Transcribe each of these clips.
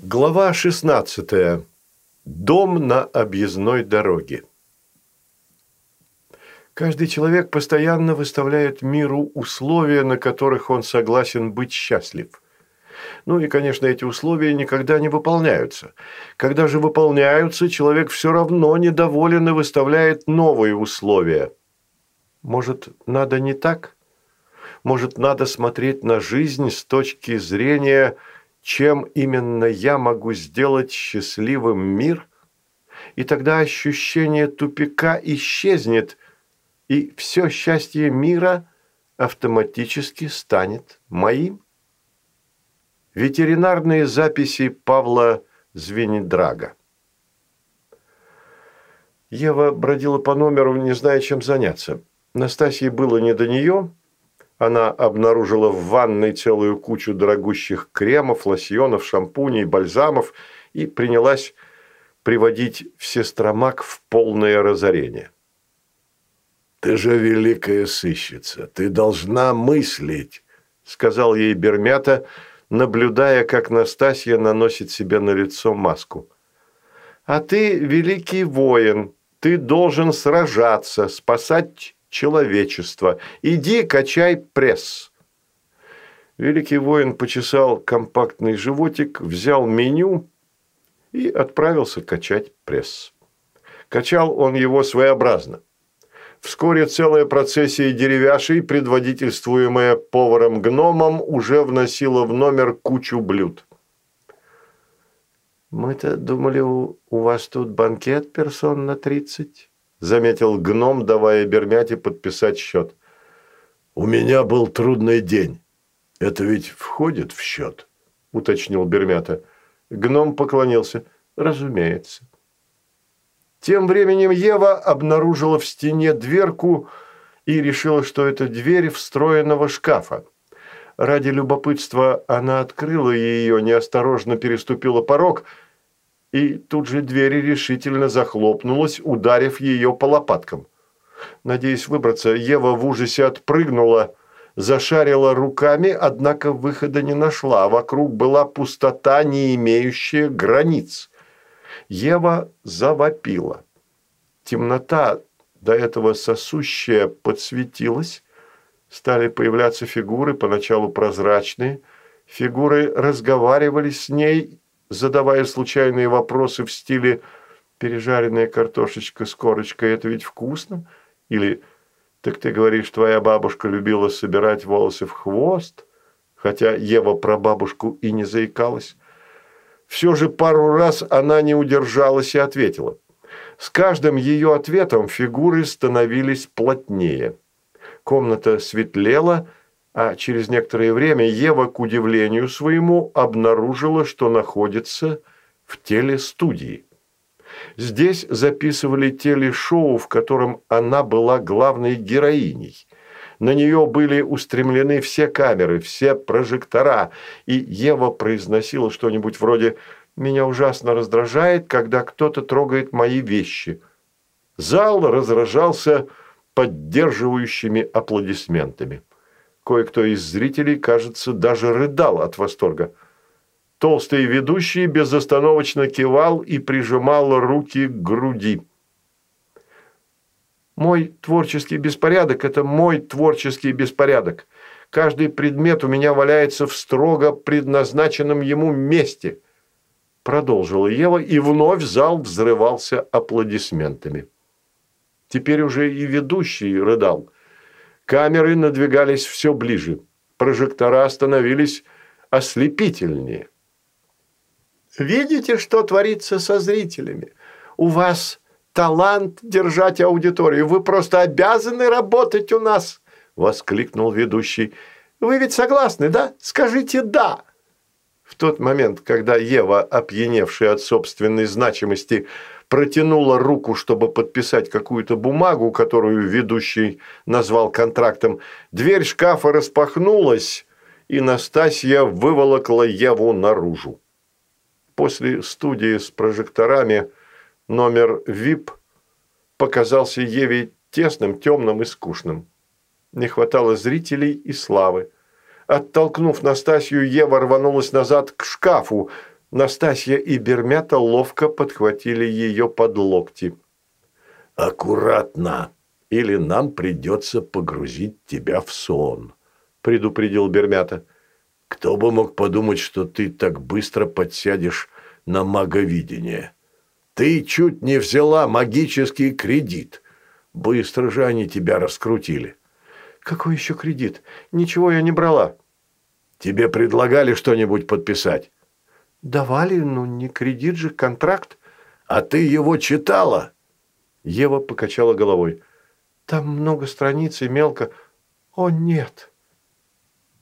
Глава 16. Дом на объездной дороге. Каждый человек постоянно выставляет миру условия, на которых он согласен быть счастлив. Ну и, конечно, эти условия никогда не выполняются. Когда же выполняются, человек все равно недоволен и выставляет новые условия. Может, надо не так? Может, надо смотреть на жизнь с точки зрения – чем именно я могу сделать счастливым мир, и тогда ощущение тупика исчезнет, и все счастье мира автоматически станет моим. Ветеринарные записи Павла Звенидрага Ева бродила по номеру, не зная, чем заняться. Настасье было не до нее, она обнаружила в ванной целую кучу дорогущих кремов, лосьонов, шампуней, бальзамов и принялась приводить всестромак в полное разорение. «Ты же великая сыщица, ты должна мыслить», – сказал ей Бермята, наблюдая, как Настасья наносит себе на лицо маску. «А ты великий воин, ты должен сражаться, спасать человечества. Иди, качай пресс». Великий воин почесал компактный животик, взял меню и отправился качать пресс. Качал он его своеобразно. Вскоре целая процессия деревяшей, предводительствуемая поваром-гномом, уже вносила в номер кучу блюд. «Мы-то думали, у, вас тут банкет персон на тридцать?» – заметил гном, давая Бермяте подписать счет. «У меня был трудный день. Это ведь входит в счет?» – уточнил Бермята. Гном поклонился. «Разумеется». Тем временем Ева обнаружила в стене дверку и решила, что это дверь встроенного шкафа. Ради любопытства она открыла ее, неосторожно переступила порог – и тут же дверь решительно захлопнулась, ударив ее по лопаткам. Надеясь выбраться, Ева в ужасе отпрыгнула, зашарила руками, однако выхода не нашла. Вокруг была пустота, не имеющая границ. Ева завопила. Темнота, до этого сосущая, подсветилась. Стали появляться фигуры, поначалу прозрачные. Фигуры разговаривали с ней задавая случайные вопросы в стиле «пережаренная картошечка с корочкой – это ведь вкусно?» или «так ты говоришь, твоя бабушка любила собирать волосы в хвост?» хотя Ева про бабушку и не заикалась. Все же пару раз она не удержалась и ответила. С каждым ее ответом фигуры становились плотнее. Комната светлела – а через некоторое время Ева, к удивлению своему, обнаружила, что находится в телестудии. Здесь записывали телешоу, в котором она была главной героиней. На нее были устремлены все камеры, все прожектора, и Ева произносила что-нибудь вроде «Меня ужасно раздражает, когда кто-то трогает мои вещи». Зал разражался поддерживающими аплодисментами. Кое-кто из зрителей, кажется, даже рыдал от восторга. Толстый ведущий безостановочно кивал и прижимал руки к груди. «Мой творческий беспорядок – это мой творческий беспорядок. Каждый предмет у меня валяется в строго предназначенном ему месте», – продолжила Ева, и вновь зал взрывался аплодисментами. Теперь уже и ведущий рыдал – Камеры надвигались все ближе. Прожектора становились ослепительнее. «Видите, что творится со зрителями? У вас талант держать аудиторию. Вы просто обязаны работать у нас!» – воскликнул ведущий. «Вы ведь согласны, да? Скажите «да». В тот момент, когда Ева, опьяневшая от собственной значимости, протянула руку, чтобы подписать какую-то бумагу, которую ведущий назвал контрактом, дверь шкафа распахнулась, и Настасья выволокла Еву наружу. После студии с прожекторами номер VIP показался Еве тесным, темным и скучным. Не хватало зрителей и славы. Оттолкнув Настасью, Ева рванулась назад к шкафу, Настасья и Бермята ловко подхватили ее под локти. «Аккуратно, или нам придется погрузить тебя в сон», – предупредил Бермята. «Кто бы мог подумать, что ты так быстро подсядешь на маговидение? Ты чуть не взяла магический кредит. Быстро же они тебя раскрутили». «Какой еще кредит? Ничего я не брала». «Тебе предлагали что-нибудь подписать?» «Давали, но не кредит же, контракт». «А ты его читала?» Ева покачала головой. «Там много страниц и мелко. О, нет!»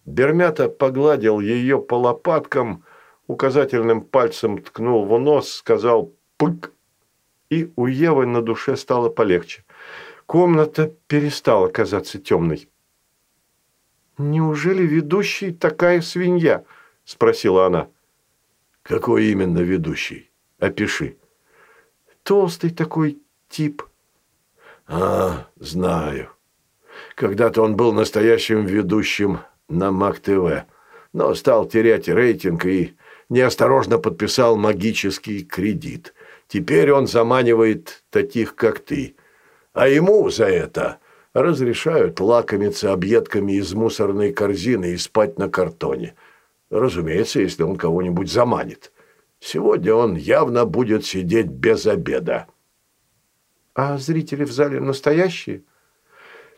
Бермята погладил ее по лопаткам, указательным пальцем ткнул в нос, сказал «пык», и у Евы на душе стало полегче. Комната перестала казаться темной. «Неужели ведущий такая свинья?» – спросила она. «Какой именно ведущий? Опиши». «Толстый такой тип». «А, знаю. Когда-то он был настоящим ведущим на МАК-ТВ, но стал терять рейтинг и неосторожно подписал магический кредит. Теперь он заманивает таких, как ты. А ему за это разрешают лакомиться объедками из мусорной корзины и спать на картоне. Разумеется, если он кого-нибудь заманит. Сегодня он явно будет сидеть без обеда. А зрители в зале настоящие?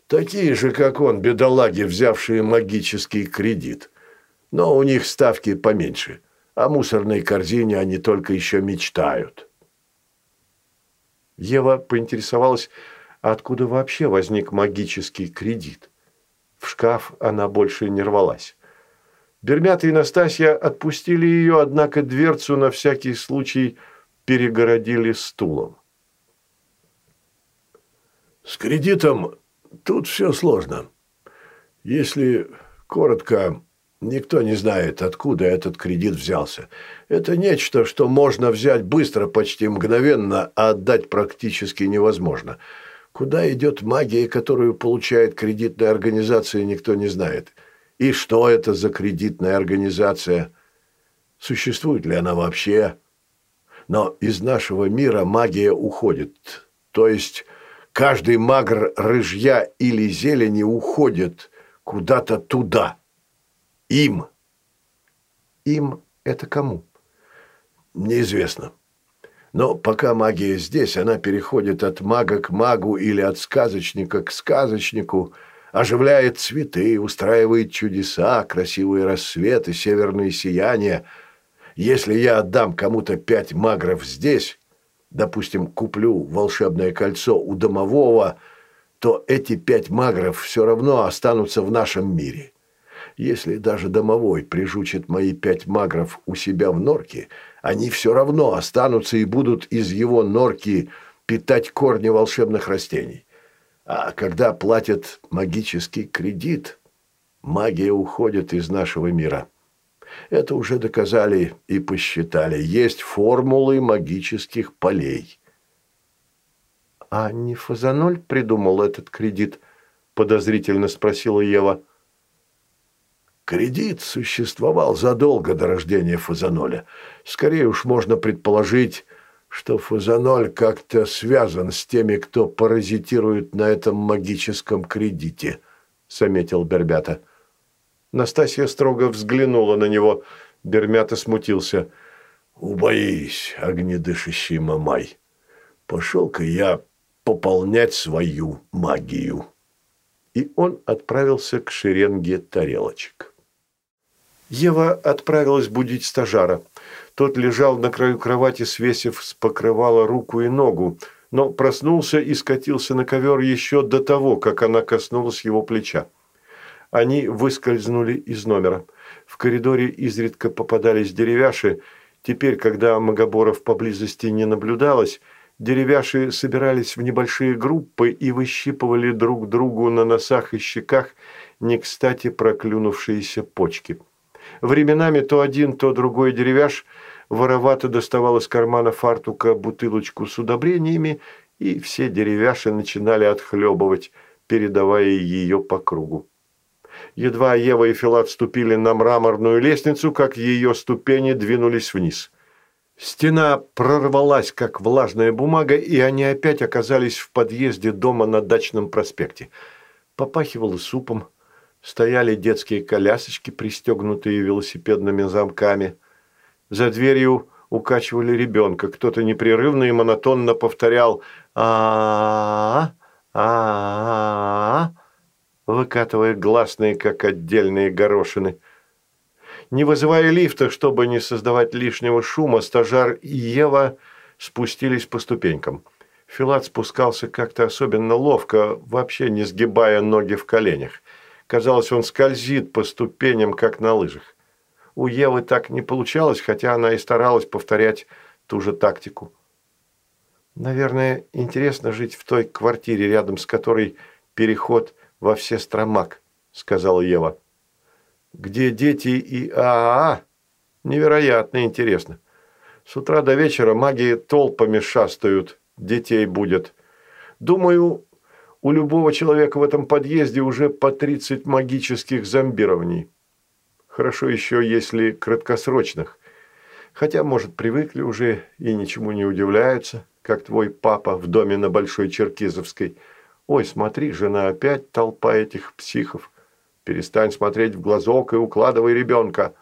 Такие же, как он, бедолаги, взявшие магический кредит. Но у них ставки поменьше. О мусорной корзине они только еще мечтают. Ева поинтересовалась, откуда вообще возник магический кредит. В шкаф она больше не рвалась. Бермята и Настасья отпустили ее, однако дверцу на всякий случай перегородили стулом. С кредитом тут все сложно. Если коротко, никто не знает, откуда этот кредит взялся. Это нечто, что можно взять быстро, почти мгновенно, а отдать практически невозможно. Куда идет магия, которую получает кредитная организация, никто не знает. И что это за кредитная организация? Существует ли она вообще? Но из нашего мира магия уходит. То есть Каждый магр рыжья или зелени уходит куда-то туда. Им. Им это кому? Неизвестно. Но пока магия здесь, она переходит от мага к магу или от сказочника к сказочнику, оживляет цветы, устраивает чудеса, красивые рассветы, северные сияния. Если я отдам кому-то пять магров здесь, допустим, куплю волшебное кольцо у домового, то эти пять магров все равно останутся в нашем мире. Если даже домовой прижучит мои пять магров у себя в норке, они все равно останутся и будут из его норки питать корни волшебных растений. А когда платят магический кредит, магия уходит из нашего мира. Это уже доказали и посчитали. Есть формулы магических полей. «А не Фазаноль придумал этот кредит?» – подозрительно спросила Ева. Кредит существовал задолго до рождения Фазаноля. Скорее уж можно предположить, что Фазаноль как-то связан с теми, кто паразитирует на этом магическом кредите, заметил Бербята. Настасья строго взглянула на него. Бермята смутился. «Убоись, огнедышащий мамай. Пошел-ка я пополнять свою магию». И он отправился к шеренге тарелочек. Ева отправилась будить стажара. Тот лежал на краю кровати, свесив с покрывала руку и ногу, но проснулся и скатился на ковер еще до того, как она коснулась его плеча. Они выскользнули из номера. В коридоре изредка попадались деревяши. Теперь, когда Магоборов поблизости не наблюдалось, деревяши собирались в небольшие группы и выщипывали друг другу на носах и щеках не кстати проклюнувшиеся почки. Временами то один, то другой деревяш воровато доставал из кармана фартука бутылочку с удобрениями, и все деревяши начинали отхлебывать, передавая ее по кругу. Едва Ева и Филат ступили на мраморную лестницу, как ее ступени двинулись вниз. Стена прорвалась, как влажная бумага, и они опять оказались в подъезде дома на дачном проспекте. Попахивало супом, стояли детские колясочки, пристегнутые велосипедными замками. За дверью укачивали ребенка. Кто-то непрерывно и монотонно повторял а а а выкатывая гласные, как отдельные горошины. Не вызывая лифта, чтобы не создавать лишнего шума, стажар и Ева спустились по ступенькам. Филат спускался как-то особенно ловко, вообще не сгибая ноги в коленях. Казалось, он скользит по ступеням, как на лыжах. У Евы так не получалось, хотя она и старалась повторять ту же тактику. Наверное, интересно жить в той квартире, рядом с которой переход во все стромак, сказала Ева. Где дети и ААА? Невероятно интересно. С утра до вечера маги толпами шастают, детей будет. Думаю, у любого человека в этом подъезде уже по 30 магических зомбирований. Хорошо еще, если краткосрочных. Хотя, может, привыкли уже и ничему не удивляются как твой папа в доме на Большой Черкизовской. Ой, смотри, жена, опять толпа этих психов. Перестань смотреть в глазок и укладывай ребенка.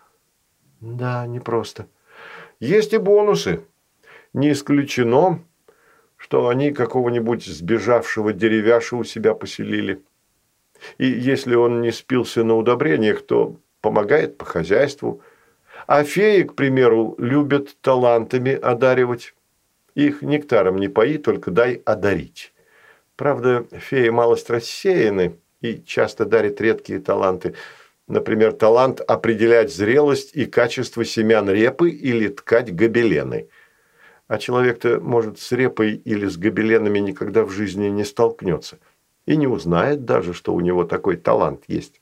Да, непросто. Есть и бонусы. Не исключено, что они какого-нибудь сбежавшего деревяша у себя поселили. И если он не спился на удобрениях, то помогает по хозяйству. А феи, к примеру, любят талантами одаривать. Их нектаром не пои, только дай одарить. Правда, феи малость рассеяны и часто дарят редкие таланты. Например, талант определять зрелость и качество семян репы или ткать гобелены. А человек-то, может, с репой или с гобеленами никогда в жизни не столкнется. И не узнает даже, что у него такой талант есть.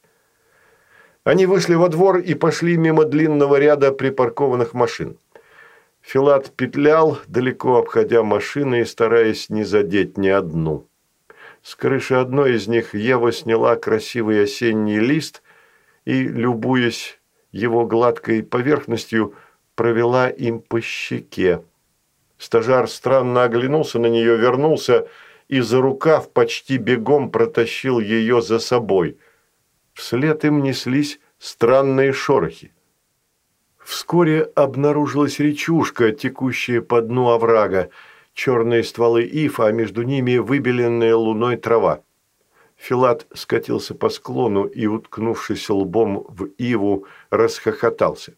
Они вышли во двор и пошли мимо длинного ряда припаркованных машин. Филат петлял, далеко обходя машины и стараясь не задеть ни одну. С крыши одной из них Ева сняла красивый осенний лист и, любуясь его гладкой поверхностью, провела им по щеке. Стажар странно оглянулся на нее, вернулся и за рукав почти бегом протащил ее за собой. Вслед им неслись странные шорохи. Вскоре обнаружилась речушка, текущая по дну оврага, черные стволы ив, а между ними выбеленная луной трава. Филат скатился по склону и, уткнувшись лбом в иву, расхохотался.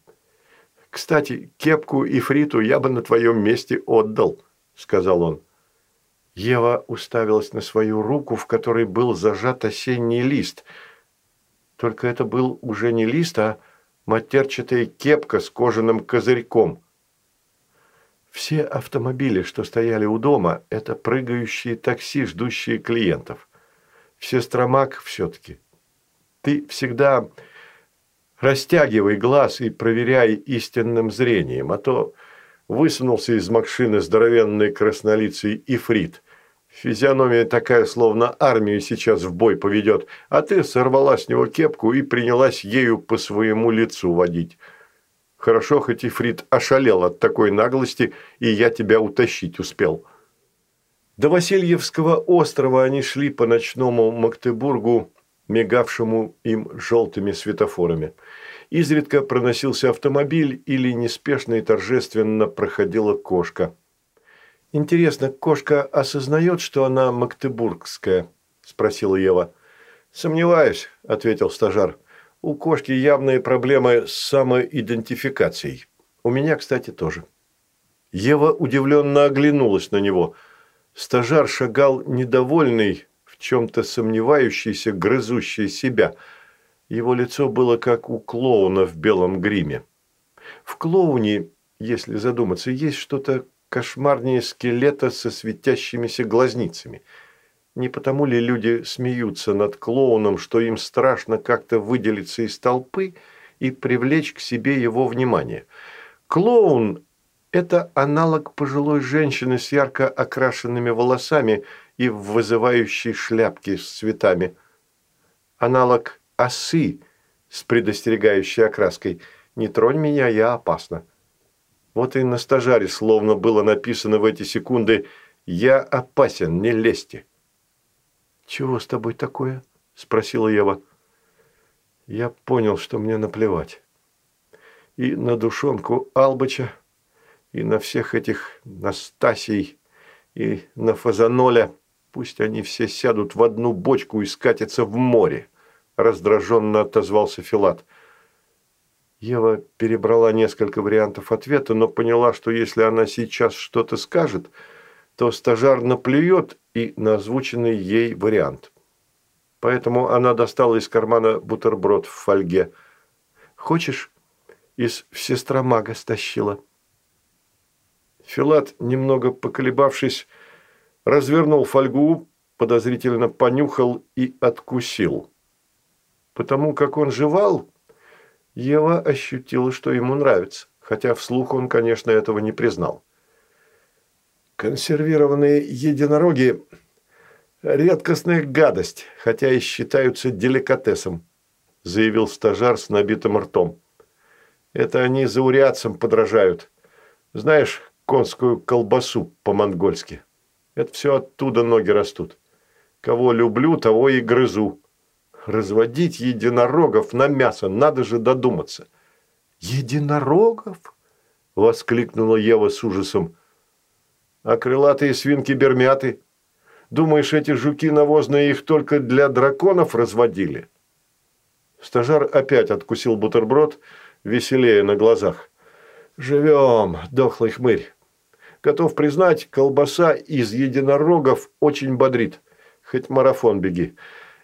«Кстати, кепку и фриту я бы на твоем месте отдал», – сказал он. Ева уставилась на свою руку, в которой был зажат осенний лист. Только это был уже не лист, а матерчатая кепка с кожаным козырьком. Все автомобили, что стояли у дома, это прыгающие такси, ждущие клиентов. Все стромак все-таки. Ты всегда растягивай глаз и проверяй истинным зрением, а то высунулся из машины здоровенный краснолицый ифрит – Физиономия такая, словно армию сейчас в бой поведет, а ты сорвала с него кепку и принялась ею по своему лицу водить. Хорошо, хоть и Фрид ошалел от такой наглости, и я тебя утащить успел. До Васильевского острова они шли по ночному Магдебургу, мигавшему им желтыми светофорами. Изредка проносился автомобиль или неспешно и торжественно проходила кошка – «Интересно, кошка осознает, что она магдебургская?» – спросила Ева. «Сомневаюсь», – ответил стажар. «У кошки явные проблемы с самоидентификацией. У меня, кстати, тоже». Ева удивленно оглянулась на него. Стажар шагал недовольный, в чем-то сомневающийся, грызущий себя. Его лицо было как у клоуна в белом гриме. В клоуне, если задуматься, есть что-то кошмарнее скелета со светящимися глазницами. Не потому ли люди смеются над клоуном, что им страшно как-то выделиться из толпы и привлечь к себе его внимание? Клоун – это аналог пожилой женщины с ярко окрашенными волосами и в вызывающей шляпке с цветами. Аналог осы с предостерегающей окраской «Не тронь меня, я опасна». Вот и на стажаре словно было написано в эти секунды «Я опасен, не лезьте». «Чего с тобой такое?» – спросила Ева. Я понял, что мне наплевать. И на душонку Албыча, и на всех этих Настасий, и на Фазаноля. Пусть они все сядут в одну бочку и скатятся в море, раздраженно отозвался Филат. Ева перебрала несколько вариантов ответа, но поняла, что если она сейчас что-то скажет, то стажар наплюет и на озвученный ей вариант. Поэтому она достала из кармана бутерброд в фольге. «Хочешь?» Из всестромага стащила. Филат, немного поколебавшись, развернул фольгу, подозрительно понюхал и откусил. Потому как он жевал, Ева ощутила, что ему нравится, хотя вслух он, конечно, этого не признал. Консервированные единороги – редкостная гадость, хотя и считаются деликатесом, заявил стажар с набитым ртом. Это они заурядцам подражают. Знаешь, конскую колбасу по-монгольски. Это все оттуда ноги растут. Кого люблю, того и грызу. Разводить единорогов на мясо, надо же додуматься. «Единорогов?» – воскликнула Ева с ужасом. А крылатые свинки-бермяты? Думаешь, эти жуки навозные их только для драконов разводили?» Стажар опять откусил бутерброд, веселее на глазах. «Живем, дохлый хмырь. Готов признать, колбаса из единорогов очень бодрит. Хоть марафон беги.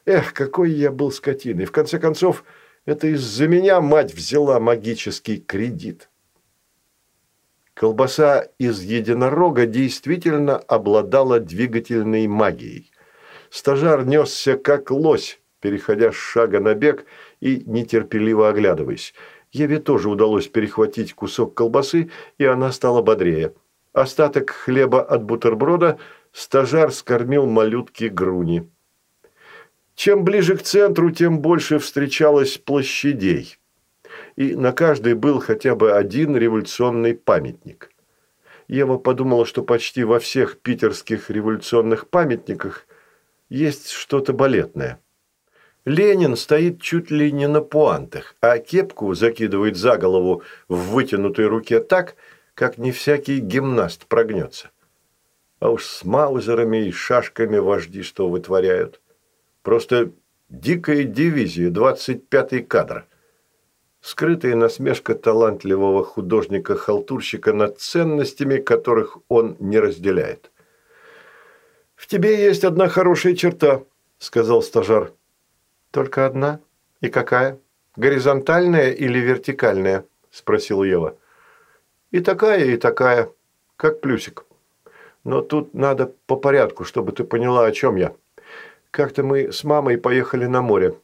Эх, какой я был скотиной. В конце концов, это из-за меня мать взяла магический кредит». Колбаса из единорога действительно обладала двигательной магией. Стажар несся как лось, переходя с шага на бег и нетерпеливо оглядываясь. Еве тоже удалось перехватить кусок колбасы, и она стала бодрее. Остаток хлеба от бутерброда стажар скормил малютке Груни. Чем ближе к центру, тем больше встречалось площадей и на каждой был хотя бы один революционный памятник. Ева подумала, что почти во всех питерских революционных памятниках есть что-то балетное. Ленин стоит чуть ли не на пуантах, а кепку закидывает за голову в вытянутой руке так, как не всякий гимнаст прогнется. А уж с маузерами и шашками вожди что вытворяют. Просто дикая дивизия, 25-й кадр – скрытая насмешка талантливого художника-халтурщика над ценностями, которых он не разделяет. «В тебе есть одна хорошая черта», – сказал стажар. «Только одна? И какая? Горизонтальная или вертикальная?» – спросил Ева. «И такая, и такая. Как плюсик. Но тут надо по порядку, чтобы ты поняла, о чем я. Как-то мы с мамой поехали на море.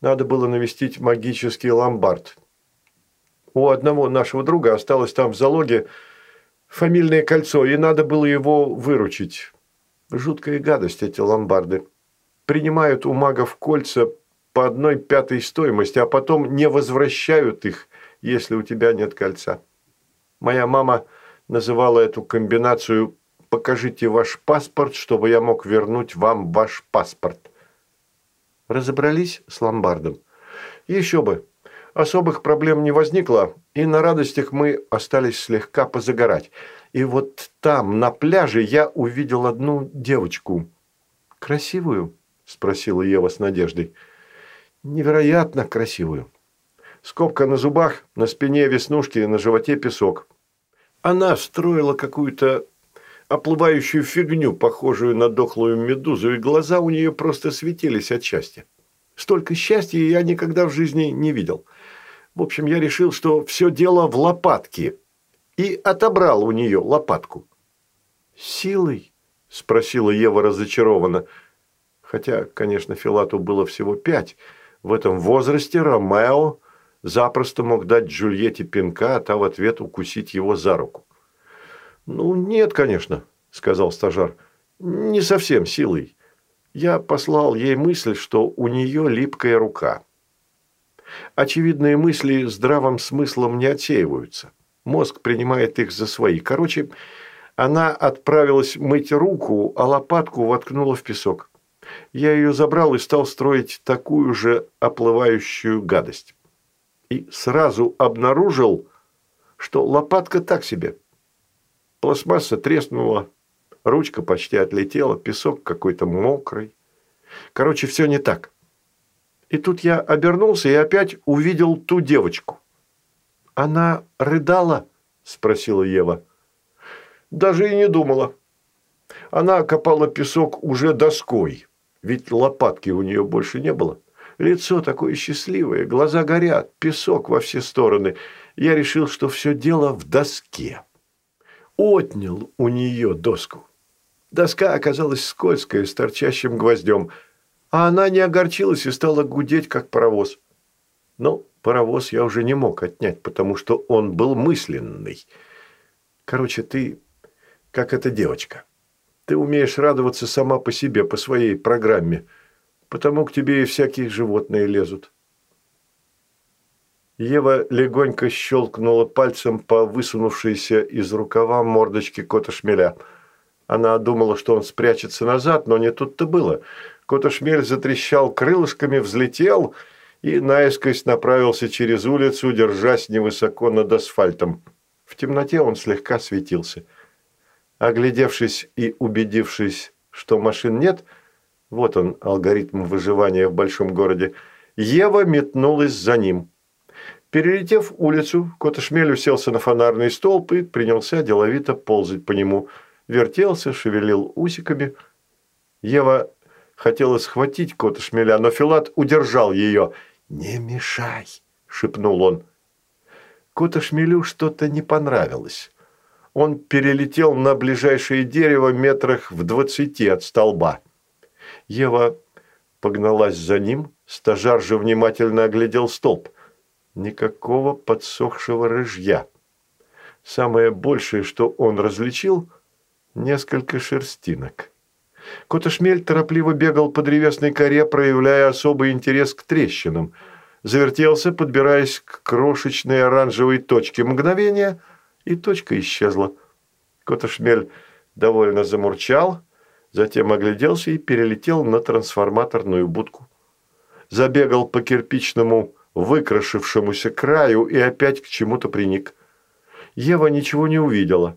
Надо было навестить магический ломбард. У одного нашего друга осталось там в залоге фамильное кольцо, и надо было его выручить. Жуткая гадость эти ломбарды. Принимают у магов кольца по одной пятой стоимости, а потом не возвращают их, если у тебя нет кольца. Моя мама называла эту комбинацию «покажите ваш паспорт, чтобы я мог вернуть вам ваш паспорт». Разобрались с ломбардом? Еще бы. Особых проблем не возникло, и на радостях мы остались слегка позагорать. И вот там, на пляже, я увидел одну девочку. «Красивую?» – спросила Ева с надеждой. «Невероятно красивую. Скобка на зубах, на спине веснушки, на животе песок. Она строила какую-то оплывающую фигню, похожую на дохлую медузу, и глаза у нее просто светились от счастья. Столько счастья я никогда в жизни не видел. В общем, я решил, что все дело в лопатке, и отобрал у нее лопатку. «Силой?» – спросила Ева разочарованно. Хотя, конечно, Филату было всего пять. В этом возрасте Ромео запросто мог дать Джульетте пинка, а та в ответ укусить его за руку. «Ну, нет, конечно», – сказал стажар. «Не совсем силой. Я послал ей мысль, что у нее липкая рука. Очевидные мысли здравым смыслом не отсеиваются. Мозг принимает их за свои. Короче, она отправилась мыть руку, а лопатку воткнула в песок. Я ее забрал и стал строить такую же оплывающую гадость. И сразу обнаружил, что лопатка так себе. Пластмасса треснула, ручка почти отлетела, песок какой-то мокрый. Короче, все не так. И тут я обернулся и опять увидел ту девочку. «Она рыдала?» – спросила Ева. «Даже и не думала. Она копала песок уже доской, ведь лопатки у нее больше не было. Лицо такое счастливое, глаза горят, песок во все стороны. Я решил, что все дело в доске. Отнял у нее доску. Доска оказалась скользкая, с торчащим гвоздем, а она не огорчилась и стала гудеть, как паровоз. Но паровоз я уже не мог отнять, потому что он был мысленный. Короче, ты как эта девочка. Ты умеешь радоваться сама по себе, по своей программе, потому к тебе и всякие животные лезут. Ева легонько щелкнула пальцем по высунувшейся из рукава мордочке кота шмеля. Она думала, что он спрячется назад, но не тут-то было. Кота шмель затрещал крылышками, взлетел и наискось направился через улицу, держась невысоко над асфальтом. В темноте он слегка светился. Оглядевшись и убедившись, что машин нет, вот он, алгоритм выживания в большом городе, Ева метнулась за ним. Перелетев улицу, Котошмель уселся на фонарный столб и принялся деловито ползать по нему. Вертелся, шевелил усиками. Ева хотела схватить Котошмеля, но Филат удержал ее – «Не мешай!» – шепнул он. Кота-шмелю что-то не понравилось. Он перелетел на ближайшее дерево метрах в двадцати от столба. Ева погналась за ним, стажар же внимательно оглядел столб. Никакого подсохшего рыжья. Самое большее, что он различил – несколько шерстинок. Котошмель торопливо бегал по древесной коре, проявляя особый интерес к трещинам. Завертелся, подбираясь к крошечной оранжевой точке. Мгновение, и точка исчезла. Котошмель довольно замурчал, затем огляделся и перелетел на трансформаторную будку. Забегал по кирпичному, выкрашившемуся краю и опять к чему-то приник. Ева ничего не увидела.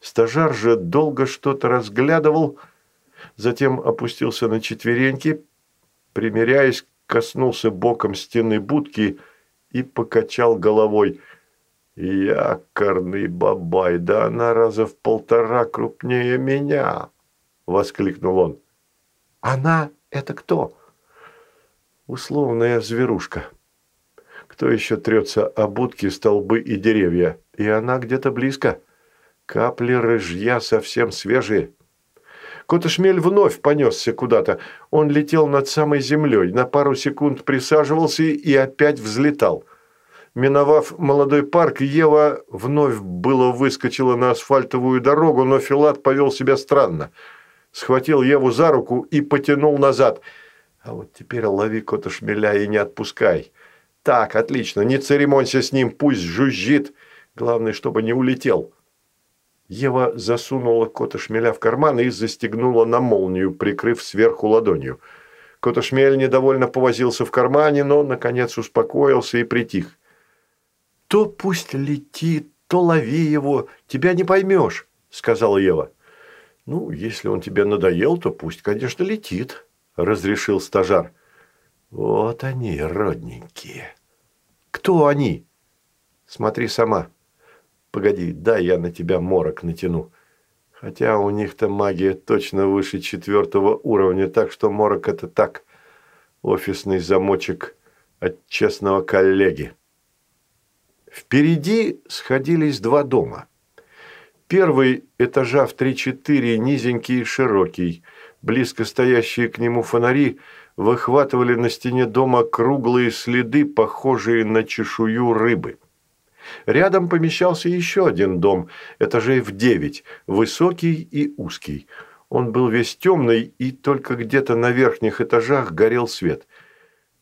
Стажар же долго что-то разглядывал – затем опустился на четвереньки, примеряясь, коснулся боком стены будки и покачал головой. «Якорный бабай, да она раза в полтора крупнее меня!» – воскликнул он. «Она – это кто?» «Условная зверушка. Кто еще трется о будки, столбы и деревья? И она где-то близко. Капли рыжья совсем свежие». Котошмель вновь понесся куда-то. Он летел над самой землей, на пару секунд присаживался и опять взлетал. Миновав молодой парк, Ева вновь было выскочила на асфальтовую дорогу, но Филат повел себя странно. Схватил Еву за руку и потянул назад. А вот теперь лови кота шмеля и не отпускай. Так, отлично, не церемонься с ним, пусть жужжит. Главное, чтобы не улетел. Ева засунула кота шмеля в карман и застегнула на молнию, прикрыв сверху ладонью. Кота шмель недовольно повозился в кармане, но, наконец, успокоился и притих. «То пусть летит, то лови его, тебя не поймешь», – сказала Ева. «Ну, если он тебе надоел, то пусть, конечно, летит», – разрешил стажар. «Вот они, родненькие». «Кто они?» «Смотри сама». Погоди, дай я на тебя морок натяну. Хотя у них-то магия точно выше четвертого уровня, так что морок это так. Офисный замочек от честного коллеги. Впереди сходились два дома. Первый этажа в три-четыре, низенький и широкий. Близко стоящие к нему фонари выхватывали на стене дома круглые следы, похожие на чешую рыбы. Рядом помещался еще один дом, этажей в девять, высокий и узкий. Он был весь темный, и только где-то на верхних этажах горел свет.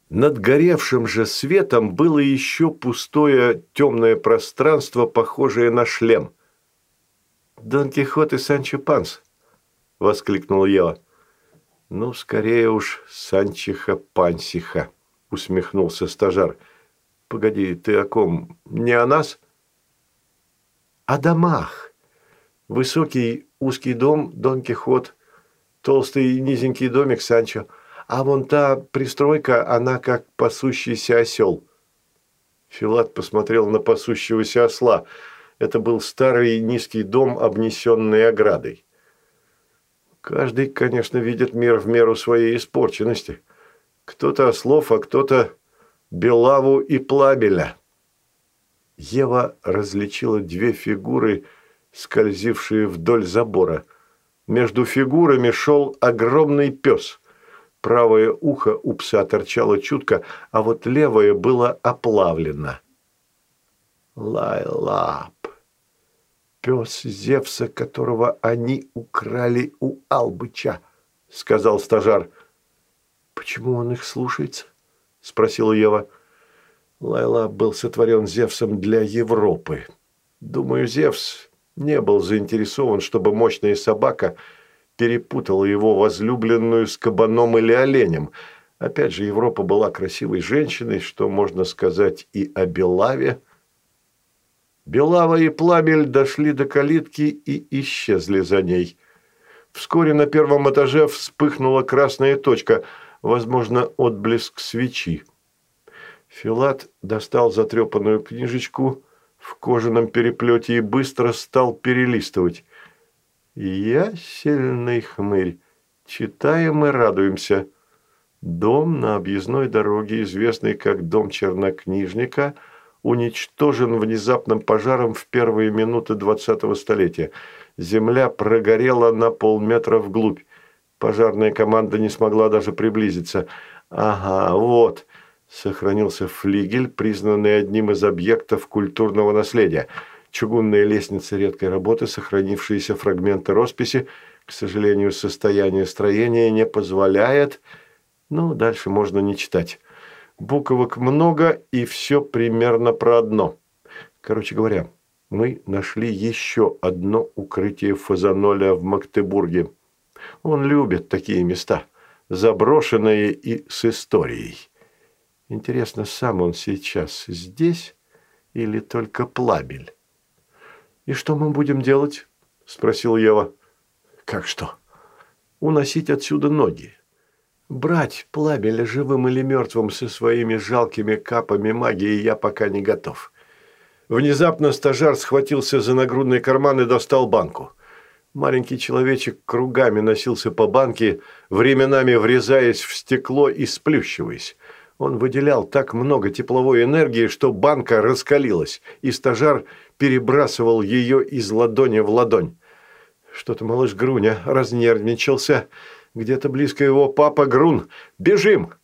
Над горевшим же светом было еще пустое темное пространство, похожее на шлем. «Дон Кихот и Санчо Панс!» – воскликнул Ева. «Ну, скорее уж, Санчиха Пансиха», – усмехнулся стажар. «Погоди, ты о ком? Не о нас?» «О домах. Высокий узкий дом – Дон Кихот, толстый низенький домик – Санчо, а вон та пристройка, она как пасущийся осел». Филат посмотрел на пасущегося осла. Это был старый низкий дом, обнесенный оградой. Каждый, конечно, видит мир в меру своей испорченности. Кто-то ослов, а кто-то Белаву и Плабеля. Ева различила две фигуры, скользившие вдоль забора. Между фигурами шел огромный пес. Правое ухо у пса торчало чутко, а вот левое было оплавлено. Лайлап пес Зевса, которого они украли у Албыча», – сказал стажар. «Почему он их слушается?» – спросила Ева. Лайла был сотворен Зевсом для Европы. Думаю, Зевс не был заинтересован, чтобы мощная собака перепутала его возлюбленную с кабаном или оленем. Опять же, Европа была красивой женщиной, что можно сказать и о Белаве – Белава и Пламель дошли до калитки и исчезли за ней. Вскоре на первом этаже вспыхнула красная точка, возможно, отблеск свечи. Филат достал затрепанную книжечку в кожаном переплете и быстро стал перелистывать. «Я сильный хмырь. Читаем и радуемся. Дом на объездной дороге, известный как дом чернокнижника – уничтожен внезапным пожаром в первые минуты 20-го столетия. Земля прогорела на полметра вглубь. Пожарная команда не смогла даже приблизиться. Ага, вот, сохранился флигель, признанный одним из объектов культурного наследия. Чугунная лестница редкой работы, сохранившиеся фрагменты росписи. К сожалению, состояние строения не позволяет... Ну, дальше можно не читать. Буквок много, и все примерно про одно. Короче говоря, мы нашли еще одно укрытие фазаноля в Магдебурге. Он любит такие места, заброшенные и с историей. Интересно, сам он сейчас здесь или только плабель? «И что мы будем делать?» – спросил Ева. «Как что?» «Уносить отсюда ноги. Брать Плабеля живым или мертвым со своими жалкими капами магии я пока не готов. Внезапно стажар схватился за нагрудный карман и достал банку. Маленький человечек кругами носился по банке, временами врезаясь в стекло и сплющиваясь. Он выделял так много тепловой энергии, что банка раскалилась, и стажар перебрасывал ее из ладони в ладонь. Что-то малыш Груня разнервничался – где-то близко его папа Грун. Бежим!»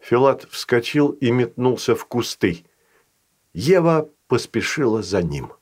Филат вскочил и метнулся в кусты. Ева поспешила за ним.